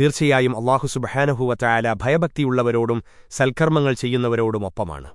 തീർച്ചയായും അള്ളാഹു സുബഹാനഹുവ ചായാല ഭയഭക്തിയുള്ളവരോടും സൽക്കർമ്മങ്ങൾ ചെയ്യുന്നവരോടുമൊപ്പമാണ്.